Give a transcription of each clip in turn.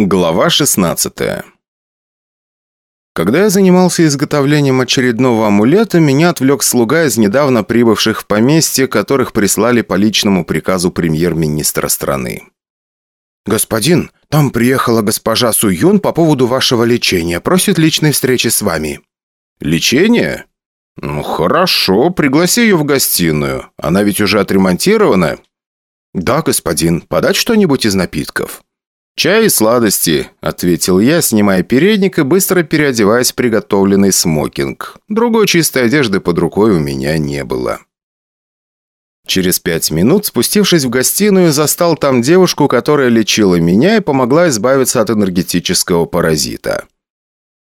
Глава 16 Когда я занимался изготовлением очередного амулета, меня отвлек слуга из недавно прибывших в поместье, которых прислали по личному приказу премьер-министра страны. «Господин, там приехала госпожа Суюн по поводу вашего лечения. Просит личной встречи с вами». «Лечение? Ну, хорошо, пригласи ее в гостиную. Она ведь уже отремонтирована?» «Да, господин. Подать что-нибудь из напитков?» «Чай и сладости», — ответил я, снимая передник и быстро переодеваясь в приготовленный смокинг. Другой чистой одежды под рукой у меня не было. Через пять минут, спустившись в гостиную, застал там девушку, которая лечила меня и помогла избавиться от энергетического паразита.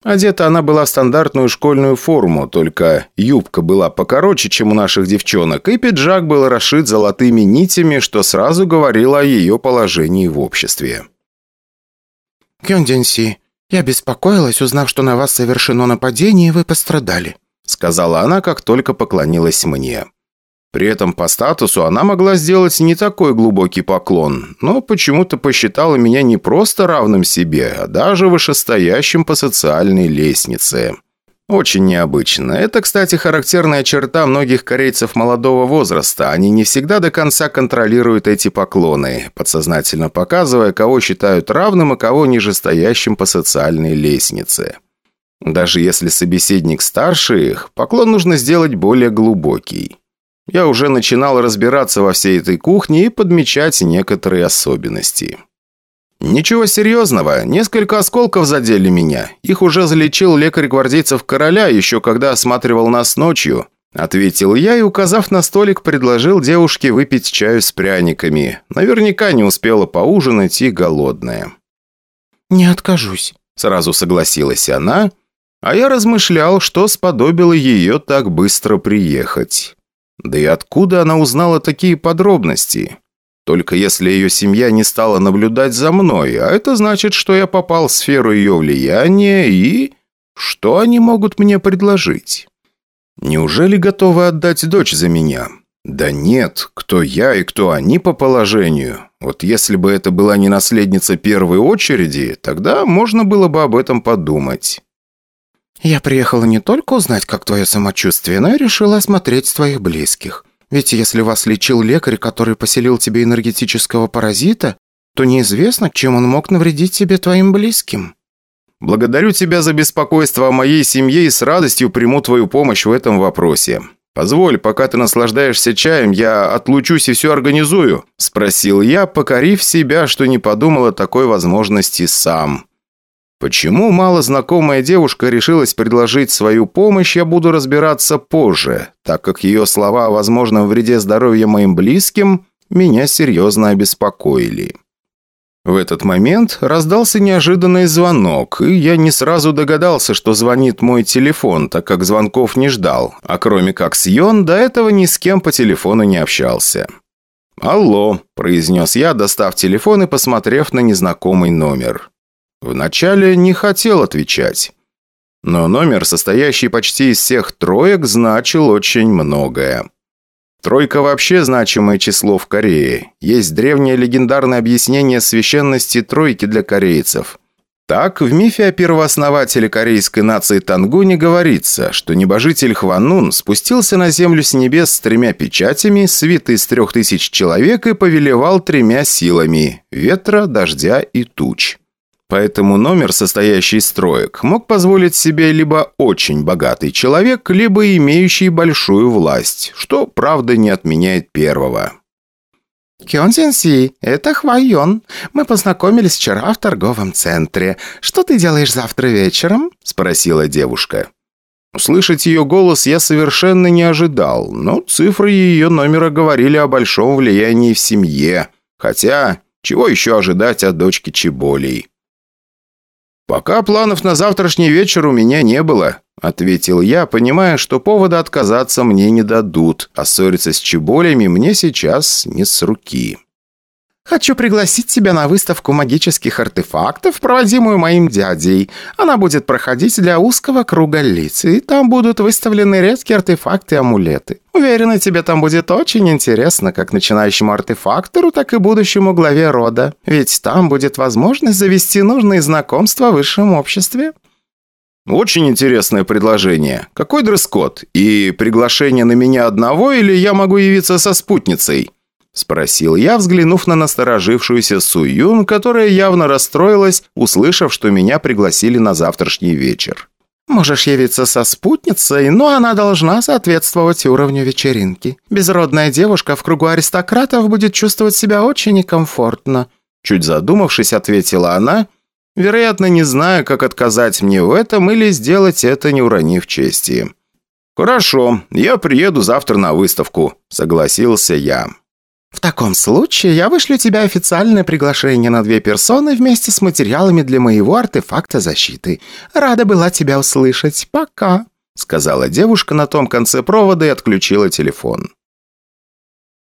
Одета она была в стандартную школьную форму, только юбка была покороче, чем у наших девчонок, и пиджак был расшит золотыми нитями, что сразу говорило о ее положении в обществе. «Кёнденси, я беспокоилась, узнав, что на вас совершено нападение, и вы пострадали», сказала она, как только поклонилась мне. При этом по статусу она могла сделать не такой глубокий поклон, но почему-то посчитала меня не просто равным себе, а даже вышестоящим по социальной лестнице. Очень необычно. Это, кстати, характерная черта многих корейцев молодого возраста. Они не всегда до конца контролируют эти поклоны, подсознательно показывая, кого считают равным, а кого нижестоящим по социальной лестнице. Даже если собеседник старше их, поклон нужно сделать более глубокий. Я уже начинал разбираться во всей этой кухне и подмечать некоторые особенности. «Ничего серьезного. Несколько осколков задели меня. Их уже залечил лекарь гвардейцев короля, еще когда осматривал нас ночью», ответил я и, указав на столик, предложил девушке выпить чаю с пряниками. Наверняка не успела поужинать и голодная. «Не откажусь», сразу согласилась она, а я размышлял, что сподобило ее так быстро приехать. Да и откуда она узнала такие подробности? Только если ее семья не стала наблюдать за мной, а это значит, что я попал в сферу ее влияния и... Что они могут мне предложить? Неужели готовы отдать дочь за меня? Да нет, кто я и кто они по положению. Вот если бы это была не наследница первой очереди, тогда можно было бы об этом подумать. «Я приехала не только узнать, как твое самочувствие, но и решила осмотреть твоих близких. Ведь если вас лечил лекарь, который поселил тебе энергетического паразита, то неизвестно, чем он мог навредить тебе твоим близким». «Благодарю тебя за беспокойство о моей семье и с радостью приму твою помощь в этом вопросе. Позволь, пока ты наслаждаешься чаем, я отлучусь и все организую», – спросил я, покорив себя, что не подумал о такой возможности сам. Почему малознакомая девушка решилась предложить свою помощь, я буду разбираться позже, так как ее слова о возможном вреде здоровья моим близким меня серьезно обеспокоили. В этот момент раздался неожиданный звонок, и я не сразу догадался, что звонит мой телефон, так как звонков не ждал, а кроме как с Йон, до этого ни с кем по телефону не общался. «Алло», – произнес я, достав телефон и посмотрев на незнакомый номер. Вначале не хотел отвечать. Но номер, состоящий почти из всех троек, значил очень многое. Тройка вообще значимое число в Корее. Есть древнее легендарное объяснение священности тройки для корейцев. Так, в мифе о первооснователе корейской нации Тангуни говорится, что небожитель Хванун спустился на землю с небес с тремя печатями, свитой из трех тысяч человек и повелевал тремя силами – ветра, дождя и туч. Поэтому номер, состоящий из троек, мог позволить себе либо очень богатый человек, либо имеющий большую власть, что, правда, не отменяет первого. «Кён Си, это Хвайон. Мы познакомились вчера в торговом центре. Что ты делаешь завтра вечером?» – спросила девушка. Услышать ее голос я совершенно не ожидал, но цифры ее номера говорили о большом влиянии в семье. Хотя, чего еще ожидать от дочки Чеболей? «Пока планов на завтрашний вечер у меня не было», – ответил я, понимая, что повода отказаться мне не дадут, а ссориться с чеболями мне сейчас не с руки. Хочу пригласить тебя на выставку магических артефактов, проводимую моим дядей. Она будет проходить для узкого круга лиц, и там будут выставлены редкие артефакты и амулеты. Уверена, тебе там будет очень интересно, как начинающему артефактору, так и будущему главе рода. Ведь там будет возможность завести нужные знакомства в высшем обществе». «Очень интересное предложение. Какой дресс-код? И приглашение на меня одного или я могу явиться со спутницей?» Спросил я, взглянув на насторожившуюся Суюн, которая явно расстроилась, услышав, что меня пригласили на завтрашний вечер. «Можешь явиться со спутницей, но она должна соответствовать уровню вечеринки. Безродная девушка в кругу аристократов будет чувствовать себя очень некомфортно». Чуть задумавшись, ответила она, вероятно, не зная, как отказать мне в этом или сделать это, не уронив чести. «Хорошо, я приеду завтра на выставку», — согласился я. «В таком случае я вышлю тебе официальное приглашение на две персоны вместе с материалами для моего артефакта защиты. Рада была тебя услышать. Пока», — сказала девушка на том конце провода и отключила телефон.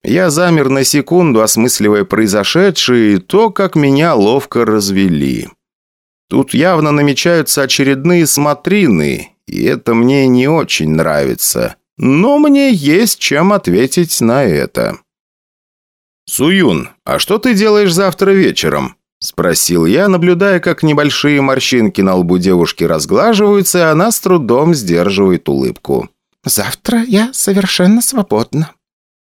Я замер на секунду, осмысливая произошедшее и то, как меня ловко развели. Тут явно намечаются очередные смотрины, и это мне не очень нравится. Но мне есть чем ответить на это. «Суюн, а что ты делаешь завтра вечером?» – спросил я, наблюдая, как небольшие морщинки на лбу девушки разглаживаются, и она с трудом сдерживает улыбку. «Завтра я совершенно свободна».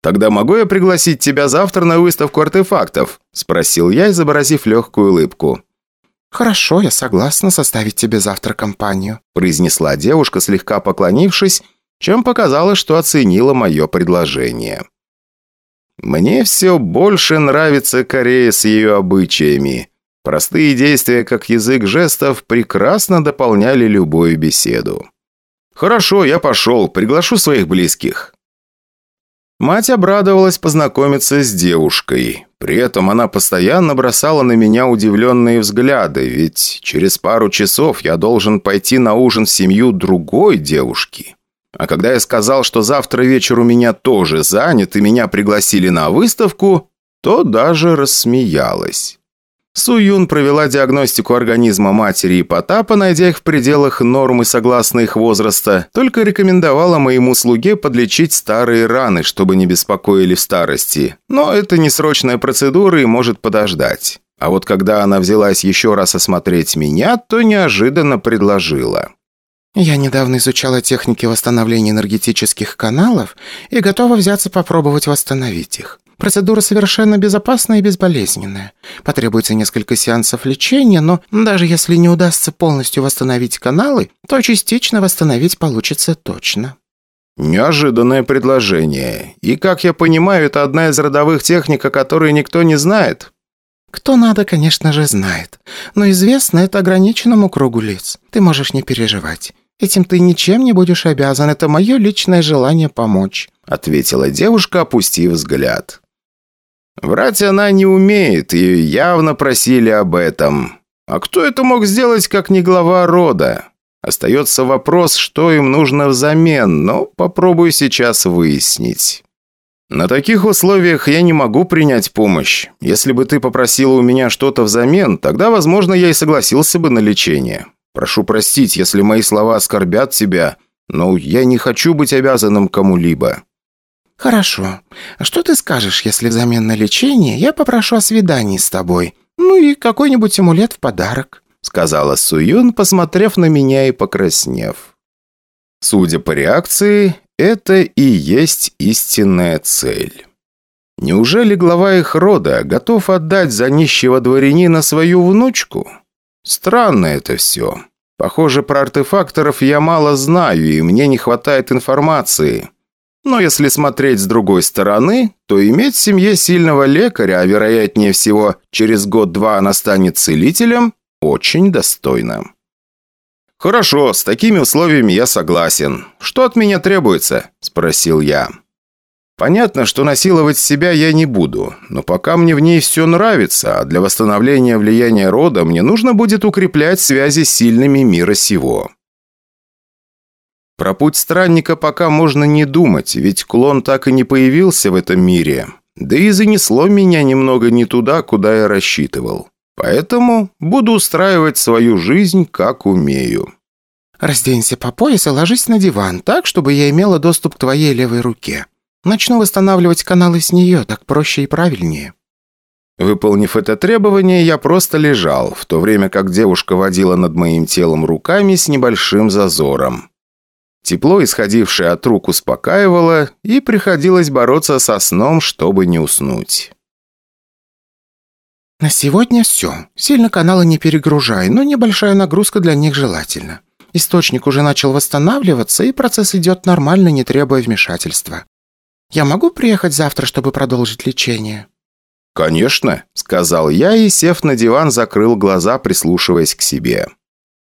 «Тогда могу я пригласить тебя завтра на выставку артефактов?» – спросил я, изобразив легкую улыбку. «Хорошо, я согласна составить тебе завтра компанию», – произнесла девушка, слегка поклонившись, чем показала, что оценила мое предложение. Мне все больше нравится Корея с ее обычаями. Простые действия, как язык жестов, прекрасно дополняли любую беседу. «Хорошо, я пошел, приглашу своих близких». Мать обрадовалась познакомиться с девушкой. При этом она постоянно бросала на меня удивленные взгляды, ведь через пару часов я должен пойти на ужин в семью другой девушки. А когда я сказал, что завтра вечер у меня тоже занят и меня пригласили на выставку, то даже рассмеялась. Суюн провела диагностику организма матери и Потапа, найдя их в пределах нормы согласно их возраста, только рекомендовала моему слуге подлечить старые раны, чтобы не беспокоили в старости. Но это не срочная процедура и может подождать. А вот когда она взялась еще раз осмотреть меня, то неожиданно предложила. Я недавно изучала техники восстановления энергетических каналов и готова взяться попробовать восстановить их. Процедура совершенно безопасная и безболезненная. Потребуется несколько сеансов лечения, но даже если не удастся полностью восстановить каналы, то частично восстановить получится точно. Неожиданное предложение. И, как я понимаю, это одна из родовых техник, о которой никто не знает. Кто надо, конечно же, знает. Но известно это ограниченному кругу лиц. Ты можешь не переживать. Этим ты ничем не будешь обязан, это мое личное желание помочь», ответила девушка, опустив взгляд. Врать она не умеет, ее явно просили об этом. А кто это мог сделать, как не глава рода? Остается вопрос, что им нужно взамен, но попробую сейчас выяснить. На таких условиях я не могу принять помощь. Если бы ты попросила у меня что-то взамен, тогда, возможно, я и согласился бы на лечение. Прошу простить, если мои слова оскорбят тебя, но я не хочу быть обязанным кому-либо». «Хорошо. А что ты скажешь, если взамен на лечение я попрошу о свидании с тобой? Ну и какой-нибудь амулет в подарок?» сказала Суюн, посмотрев на меня и покраснев. Судя по реакции, это и есть истинная цель. Неужели глава их рода готов отдать за нищего дворянина свою внучку? Странно это все. Похоже, про артефакторов я мало знаю, и мне не хватает информации. Но если смотреть с другой стороны, то иметь в семье сильного лекаря, а вероятнее всего через год-два она станет целителем, очень достойно. «Хорошо, с такими условиями я согласен. Что от меня требуется?» – спросил я. Понятно, что насиловать себя я не буду, но пока мне в ней все нравится, а для восстановления влияния рода мне нужно будет укреплять связи с сильными мира сего. Про путь странника пока можно не думать, ведь клон так и не появился в этом мире. Да и занесло меня немного не туда, куда я рассчитывал. Поэтому буду устраивать свою жизнь, как умею. «Разденься по пояс и ложись на диван, так, чтобы я имела доступ к твоей левой руке. Начну восстанавливать каналы с нее, так проще и правильнее». Выполнив это требование, я просто лежал, в то время как девушка водила над моим телом руками с небольшим зазором. Тепло, исходившее от рук, успокаивало, и приходилось бороться со сном, чтобы не уснуть. «На сегодня все. Сильно каналы не перегружай, но небольшая нагрузка для них желательна. Источник уже начал восстанавливаться, и процесс идет нормально, не требуя вмешательства. Я могу приехать завтра, чтобы продолжить лечение?» «Конечно», — сказал я и, сев на диван, закрыл глаза, прислушиваясь к себе.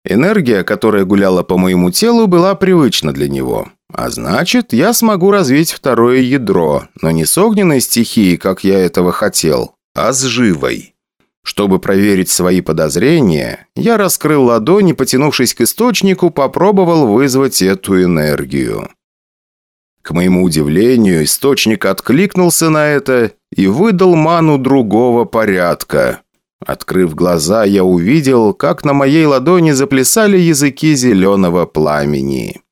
Энергия, которая гуляла по моему телу, была привычна для него. А значит, я смогу развить второе ядро, но не с огненной стихией, как я этого хотел, а с живой. Чтобы проверить свои подозрения, я раскрыл ладонь и, потянувшись к источнику, попробовал вызвать эту энергию. К моему удивлению, источник откликнулся на это и выдал ману другого порядка. Открыв глаза, я увидел, как на моей ладони заплясали языки зеленого пламени.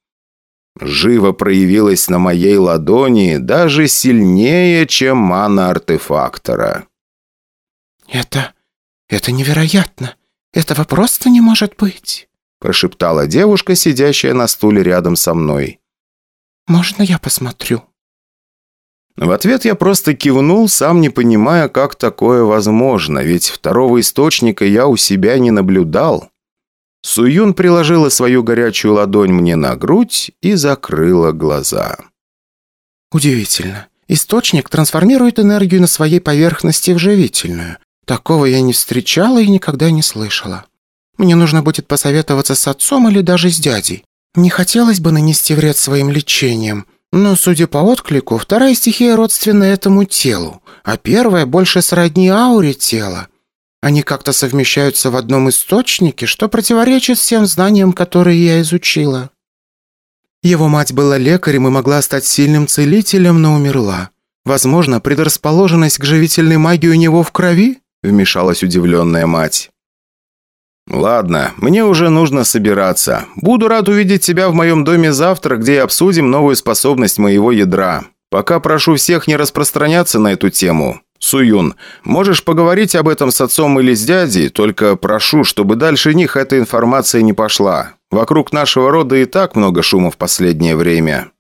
Живо проявилась на моей ладони даже сильнее, чем мана артефактора. «Это «Это невероятно! Этого просто не может быть!» прошептала девушка, сидящая на стуле рядом со мной. «Можно я посмотрю?» В ответ я просто кивнул, сам не понимая, как такое возможно, ведь второго источника я у себя не наблюдал. Суюн приложила свою горячую ладонь мне на грудь и закрыла глаза. «Удивительно. Источник трансформирует энергию на своей поверхности в живительную. Такого я не встречала и никогда не слышала. Мне нужно будет посоветоваться с отцом или даже с дядей. Не хотелось бы нанести вред своим лечением, но, судя по отклику, вторая стихия родственна этому телу, а первая больше сродни ауре тела. Они как-то совмещаются в одном источнике, что противоречит всем знаниям, которые я изучила. Его мать была лекарем и могла стать сильным целителем, но умерла. Возможно, предрасположенность к живительной магии у него в крови? вмешалась удивленная мать. «Ладно, мне уже нужно собираться. Буду рад увидеть тебя в моем доме завтра, где обсудим новую способность моего ядра. Пока прошу всех не распространяться на эту тему. Суюн, можешь поговорить об этом с отцом или с дядей, только прошу, чтобы дальше них эта информация не пошла. Вокруг нашего рода и так много шума в последнее время».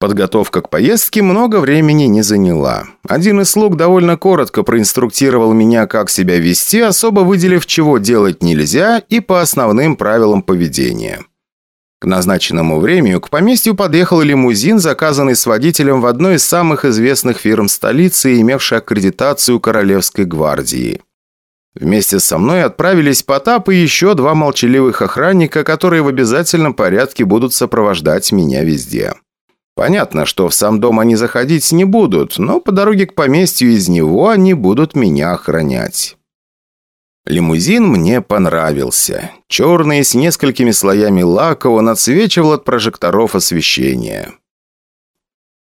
Подготовка к поездке много времени не заняла. Один из слуг довольно коротко проинструктировал меня, как себя вести, особо выделив, чего делать нельзя и по основным правилам поведения. К назначенному времени к поместью подъехал лимузин, заказанный с водителем в одной из самых известных фирм столицы, имевшей аккредитацию Королевской гвардии. Вместе со мной отправились Потап и еще два молчаливых охранника, которые в обязательном порядке будут сопровождать меня везде. Понятно, что в сам дом они заходить не будут, но по дороге к поместью из него они будут меня охранять. Лимузин мне понравился. Черный, с несколькими слоями лака, он отсвечивал от прожекторов освещения.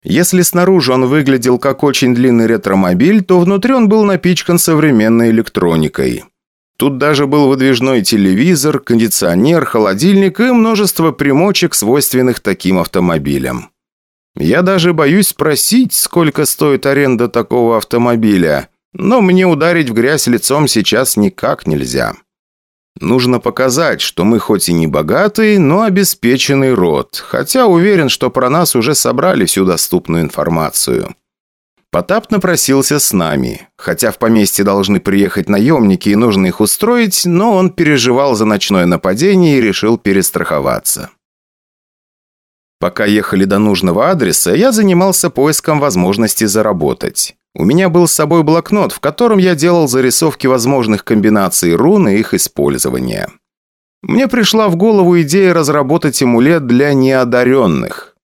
Если снаружи он выглядел как очень длинный ретромобиль, то внутри он был напичкан современной электроникой. Тут даже был выдвижной телевизор, кондиционер, холодильник и множество примочек, свойственных таким автомобилям. Я даже боюсь спросить, сколько стоит аренда такого автомобиля, но мне ударить в грязь лицом сейчас никак нельзя. Нужно показать, что мы хоть и не богатый, но обеспеченный род, хотя уверен, что про нас уже собрали всю доступную информацию. Потап напросился с нами. Хотя в поместье должны приехать наемники и нужно их устроить, но он переживал за ночное нападение и решил перестраховаться. Пока ехали до нужного адреса, я занимался поиском возможности заработать. У меня был с собой блокнот, в котором я делал зарисовки возможных комбинаций рун и их использования. Мне пришла в голову идея разработать амулет для неодаренных.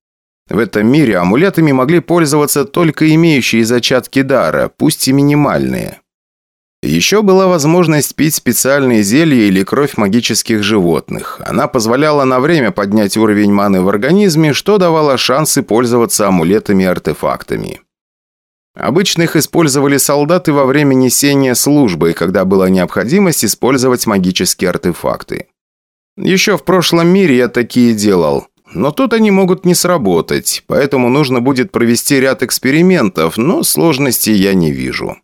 В этом мире амулетами могли пользоваться только имеющие зачатки дара, пусть и минимальные. Еще была возможность пить специальные зелья или кровь магических животных. Она позволяла на время поднять уровень маны в организме, что давало шансы пользоваться амулетами и артефактами. Обычно их использовали солдаты во время несения службы, когда была необходимость использовать магические артефакты. Еще в прошлом мире я такие делал, но тут они могут не сработать, поэтому нужно будет провести ряд экспериментов, но сложностей я не вижу.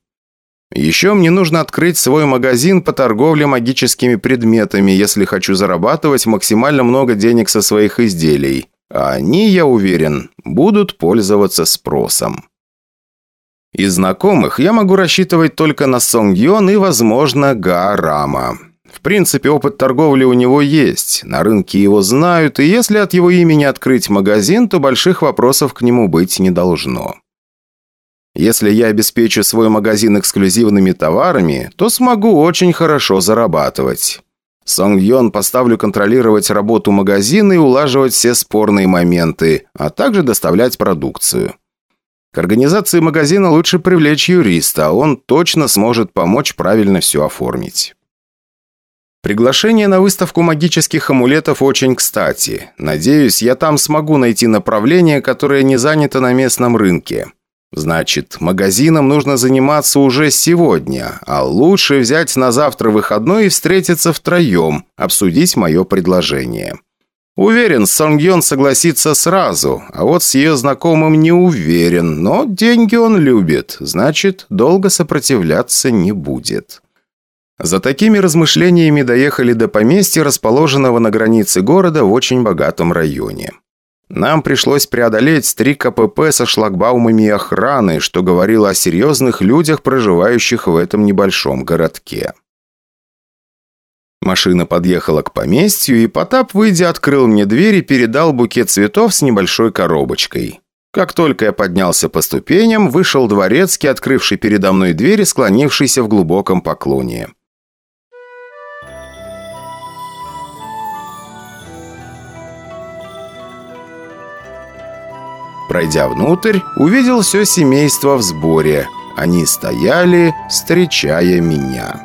Еще мне нужно открыть свой магазин по торговле магическими предметами, если хочу зарабатывать максимально много денег со своих изделий. А они, я уверен, будут пользоваться спросом. Из знакомых я могу рассчитывать только на Сонгьон и, возможно, Гаарама. В принципе, опыт торговли у него есть, на рынке его знают, и если от его имени открыть магазин, то больших вопросов к нему быть не должно. Если я обеспечу свой магазин эксклюзивными товарами, то смогу очень хорошо зарабатывать. Сонг Йон поставлю контролировать работу магазина и улаживать все спорные моменты, а также доставлять продукцию. К организации магазина лучше привлечь юриста, он точно сможет помочь правильно все оформить. Приглашение на выставку магических амулетов очень кстати. Надеюсь, я там смогу найти направление, которое не занято на местном рынке. Значит, магазином нужно заниматься уже сегодня, а лучше взять на завтра выходной и встретиться втроем, обсудить мое предложение. Уверен, Сонгьон согласится сразу, а вот с ее знакомым не уверен, но деньги он любит, значит, долго сопротивляться не будет. За такими размышлениями доехали до поместья, расположенного на границе города в очень богатом районе. Нам пришлось преодолеть три КПП со шлагбаумами и охраной, что говорило о серьезных людях, проживающих в этом небольшом городке. Машина подъехала к поместью, и Потап, выйдя, открыл мне дверь и передал букет цветов с небольшой коробочкой. Как только я поднялся по ступеням, вышел дворецкий, открывший передо мной дверь и склонившийся в глубоком поклоне. Пройдя внутрь, увидел все семейство в сборе. Они стояли, встречая меня.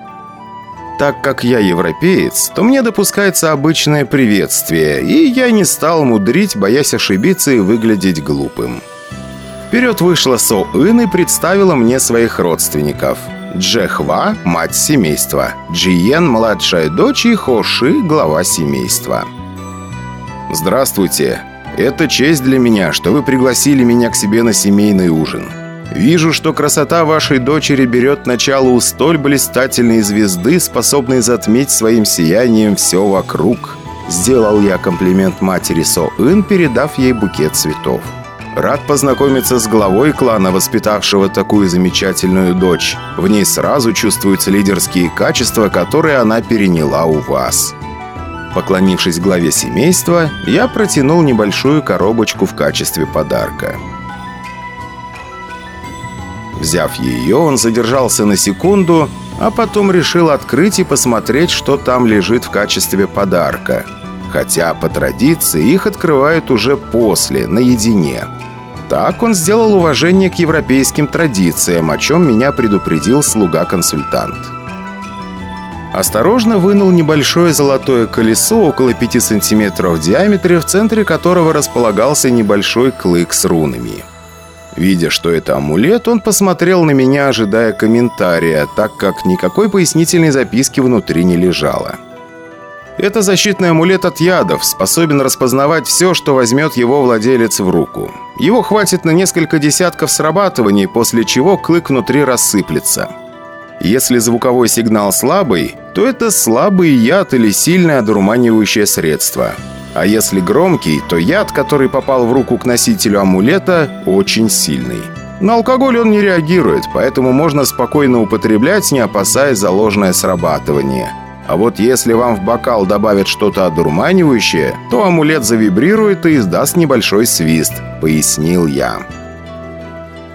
Так как я европеец, то мне допускается обычное приветствие, и я не стал мудрить, боясь ошибиться и выглядеть глупым. Вперед вышла Со Ин и представила мне своих родственников. Джехва – мать семейства, Джиен – младшая дочь и Хоши – глава семейства. «Здравствуйте», это честь для меня, что вы пригласили меня к себе на семейный ужин. Вижу, что красота вашей дочери берет начало у столь блистательной звезды, способной затмить своим сиянием все вокруг». Сделал я комплимент матери Со Ин, передав ей букет цветов. Рад познакомиться с главой клана, воспитавшего такую замечательную дочь. В ней сразу чувствуются лидерские качества, которые она переняла у вас. Поклонившись главе семейства, я протянул небольшую коробочку в качестве подарка. Взяв ее, он задержался на секунду, а потом решил открыть и посмотреть, что там лежит в качестве подарка. Хотя, по традиции, их открывают уже после, наедине. Так он сделал уважение к европейским традициям, о чем меня предупредил слуга-консультант. Осторожно вынул небольшое золотое колесо около 5 сантиметров в диаметре, в центре которого располагался небольшой клык с рунами. Видя, что это амулет, он посмотрел на меня, ожидая комментария, так как никакой пояснительной записки внутри не лежало. Это защитный амулет от ядов, способен распознавать все, что возьмет его владелец в руку. Его хватит на несколько десятков срабатываний, после чего клык внутри рассыплется. Если звуковой сигнал слабый, то это слабый яд или сильное одурманивающее средство. А если громкий, то яд, который попал в руку к носителю амулета, очень сильный. На алкоголь он не реагирует, поэтому можно спокойно употреблять, не опасаясь за ложное срабатывание. А вот если вам в бокал добавят что-то одурманивающее, то амулет завибрирует и издаст небольшой свист, пояснил я.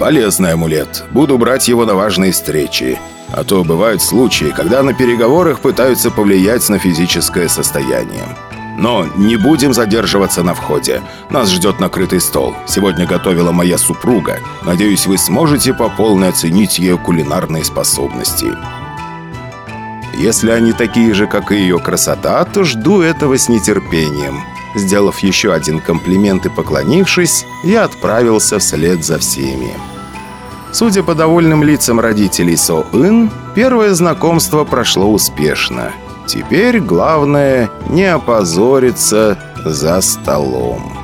«Полезный амулет. Буду брать его на важные встречи. А то бывают случаи, когда на переговорах пытаются повлиять на физическое состояние. Но не будем задерживаться на входе. Нас ждет накрытый стол. Сегодня готовила моя супруга. Надеюсь, вы сможете по полной оценить ее кулинарные способности. Если они такие же, как и ее красота, то жду этого с нетерпением. Сделав еще один комплимент и поклонившись, я отправился вслед за всеми. Судя по довольным лицам родителей Со-Ин, первое знакомство прошло успешно. Теперь главное не опозориться за столом.